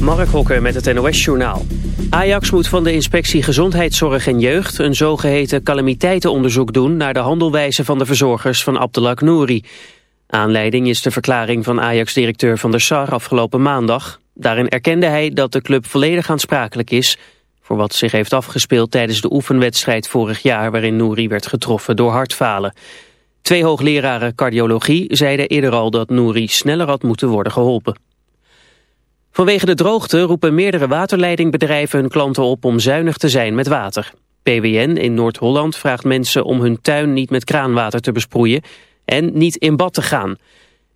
Mark Hokker met het NOS-journaal. Ajax moet van de inspectie Gezondheidszorg en Jeugd... een zogeheten calamiteitenonderzoek doen... naar de handelwijze van de verzorgers van Abdelak Nouri. Aanleiding is de verklaring van Ajax-directeur Van der Sar afgelopen maandag. Daarin erkende hij dat de club volledig aansprakelijk is... voor wat zich heeft afgespeeld tijdens de oefenwedstrijd vorig jaar... waarin Nouri werd getroffen door hartfalen. Twee hoogleraren cardiologie zeiden eerder al dat Nouri sneller had moeten worden geholpen. Vanwege de droogte roepen meerdere waterleidingbedrijven hun klanten op om zuinig te zijn met water. PWN in Noord-Holland vraagt mensen om hun tuin niet met kraanwater te besproeien en niet in bad te gaan.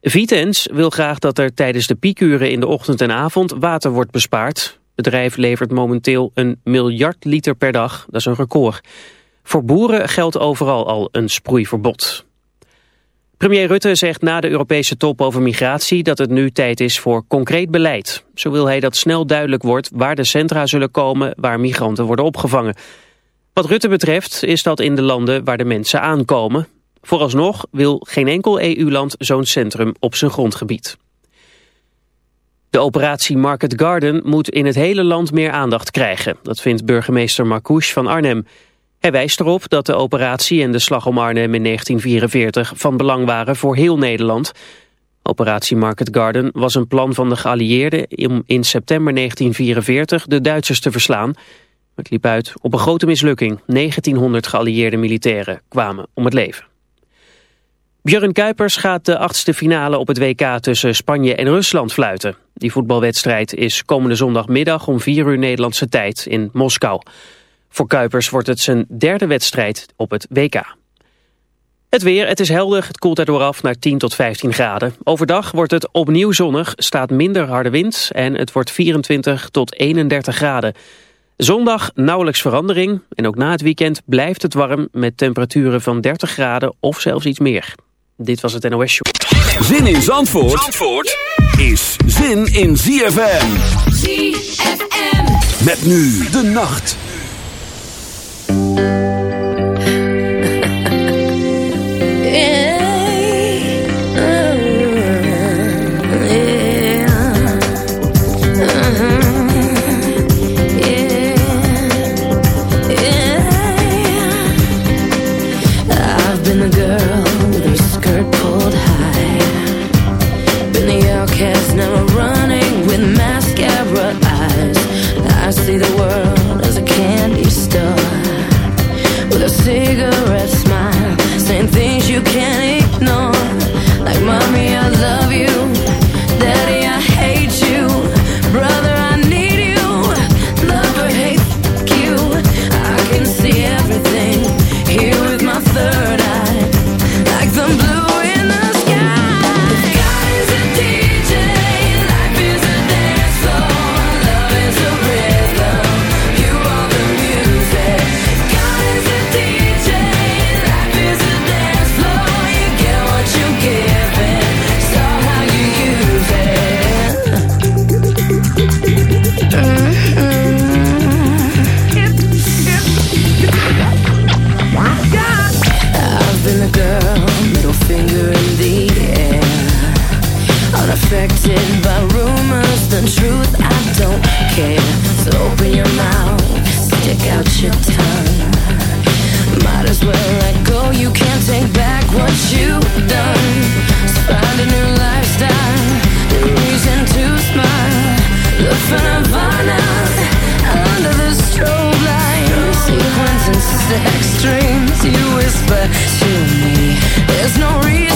Vitens wil graag dat er tijdens de piekuren in de ochtend en avond water wordt bespaard. Het bedrijf levert momenteel een miljard liter per dag, dat is een record. Voor boeren geldt overal al een sproeiverbod. Premier Rutte zegt na de Europese top over migratie dat het nu tijd is voor concreet beleid. Zo wil hij dat snel duidelijk wordt waar de centra zullen komen waar migranten worden opgevangen. Wat Rutte betreft is dat in de landen waar de mensen aankomen. Vooralsnog wil geen enkel EU-land zo'n centrum op zijn grondgebied. De operatie Market Garden moet in het hele land meer aandacht krijgen. Dat vindt burgemeester Marcouch van Arnhem. Hij wijst erop dat de operatie en de slag om Arnhem in 1944 van belang waren voor heel Nederland. Operatie Market Garden was een plan van de geallieerden om in september 1944 de Duitsers te verslaan. Het liep uit op een grote mislukking. 1900 geallieerde militairen kwamen om het leven. Björn Kuipers gaat de achtste finale op het WK tussen Spanje en Rusland fluiten. Die voetbalwedstrijd is komende zondagmiddag om 4 uur Nederlandse tijd in Moskou. Voor Kuipers wordt het zijn derde wedstrijd op het WK. Het weer, het is helder, het koelt erdoor af naar 10 tot 15 graden. Overdag wordt het opnieuw zonnig, staat minder harde wind en het wordt 24 tot 31 graden. Zondag nauwelijks verandering en ook na het weekend blijft het warm met temperaturen van 30 graden of zelfs iets meer. Dit was het NOS Show. Zin in Zandvoort, Zandvoort is zin in ZFM. ZFM. Met nu de nacht. Thank you. the truth, I don't care. So open your mouth, stick out your tongue. Might as well let go, you can't take back what you've done. So find a new lifestyle, new reason to smile. Look for Nirvana under the strobe lights. Sequins and sex dreams, you whisper to me. There's no reason.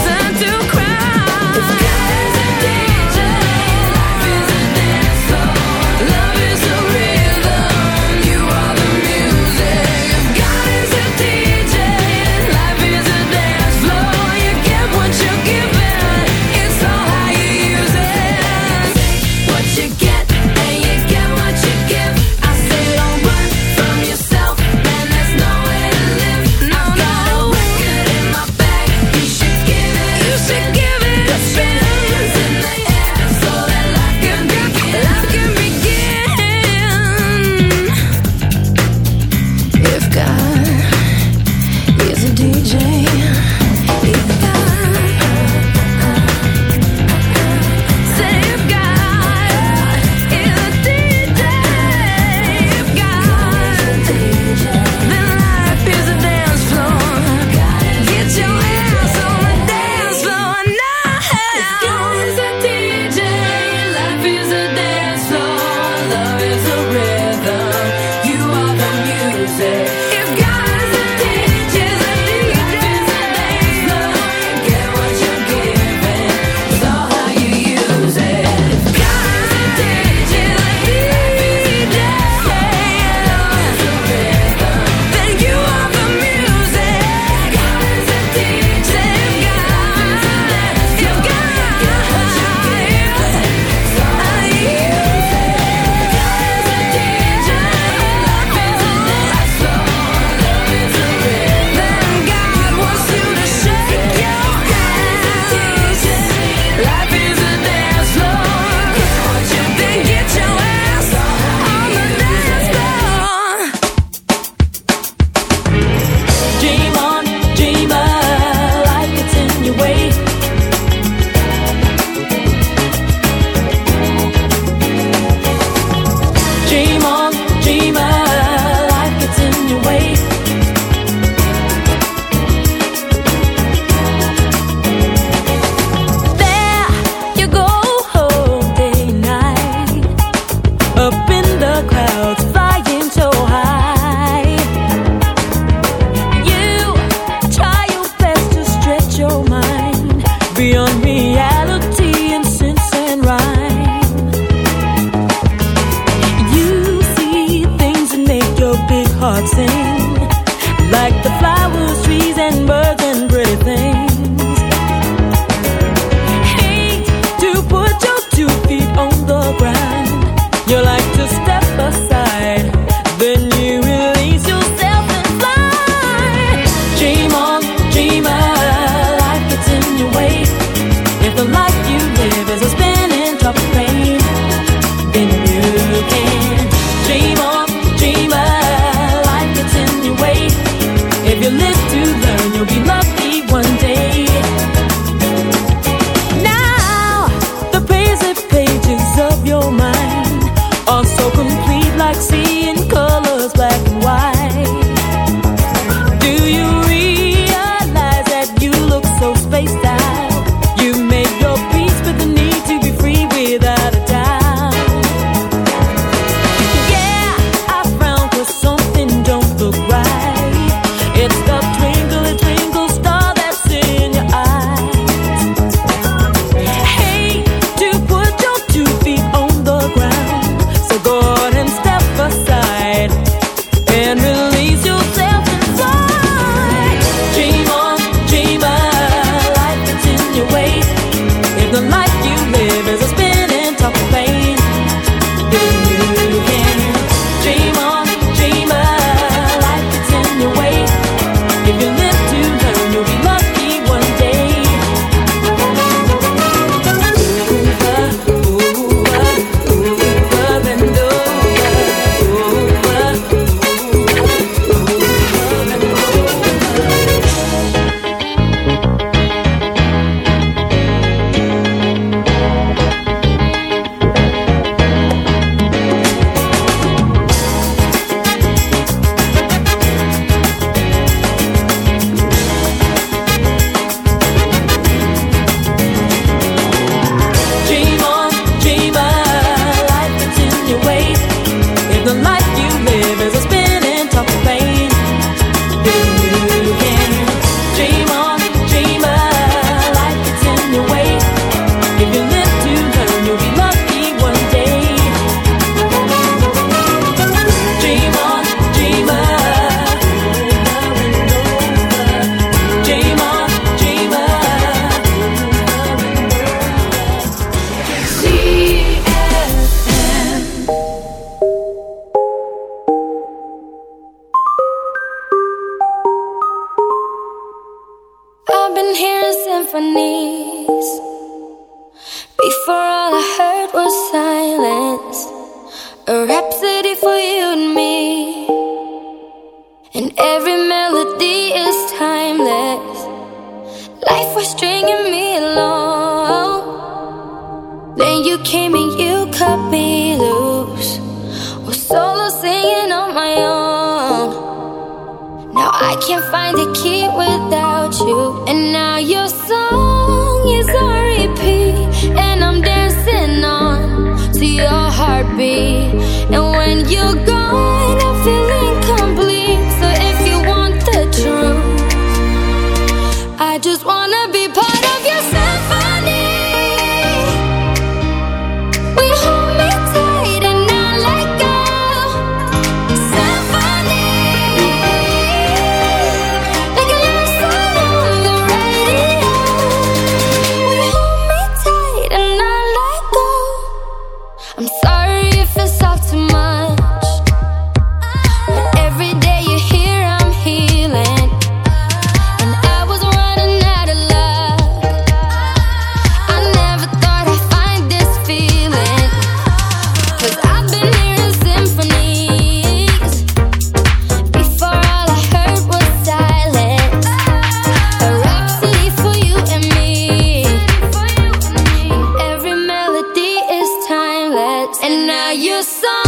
Let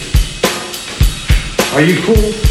Are you cool?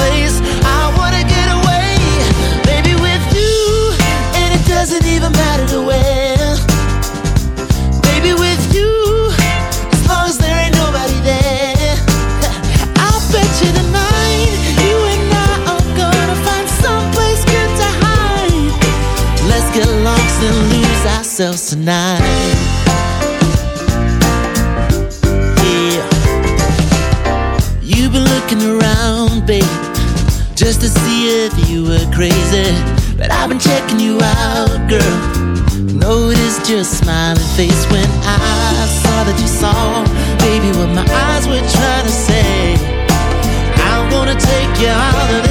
tonight. Yeah. You've been looking around, babe, just to see if you were crazy. But I've been checking you out, girl. Noticed your smiling face when I saw that you saw, baby, what my eyes were trying to say. I'm gonna take you out of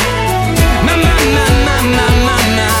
My, my, my, my, my,